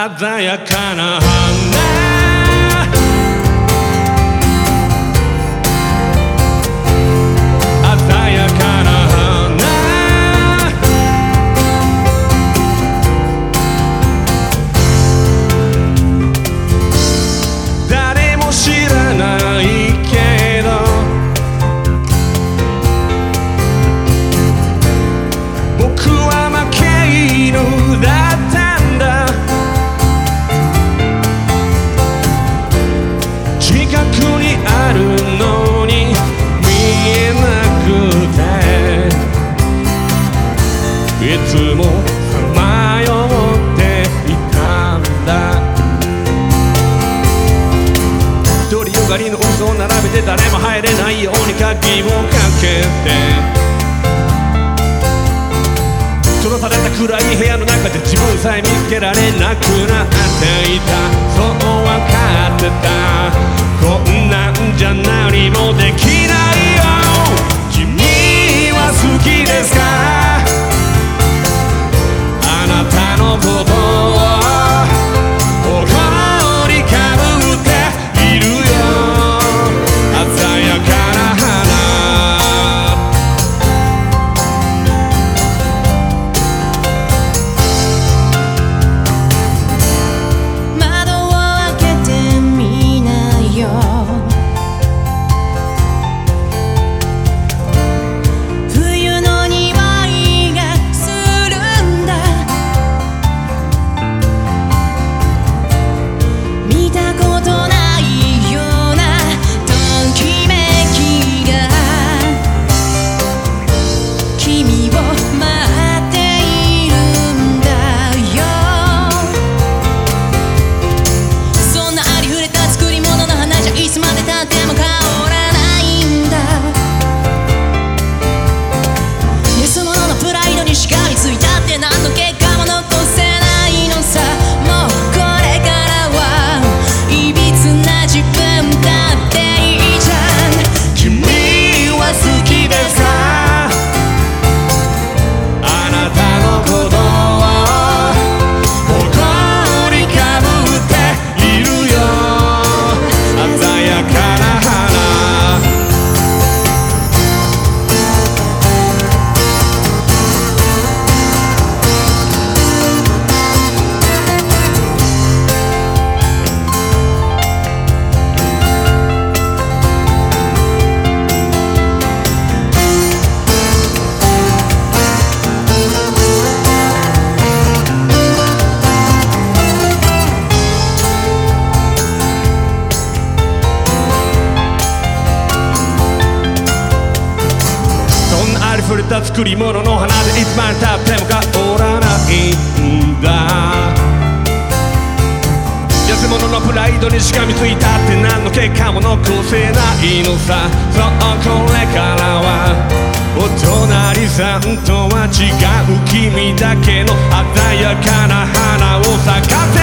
I think I kinda hung out. 暗い部屋の中で自分さえ見つけられなくなっていた。そう分かってた。た作り物の花でいつまでたっても変わらないんだ。安物のプライドにしがみついたって何の結果も残せないのさ。そうこれからはお隣さんとは違う君だけの鮮やかな花を咲かせ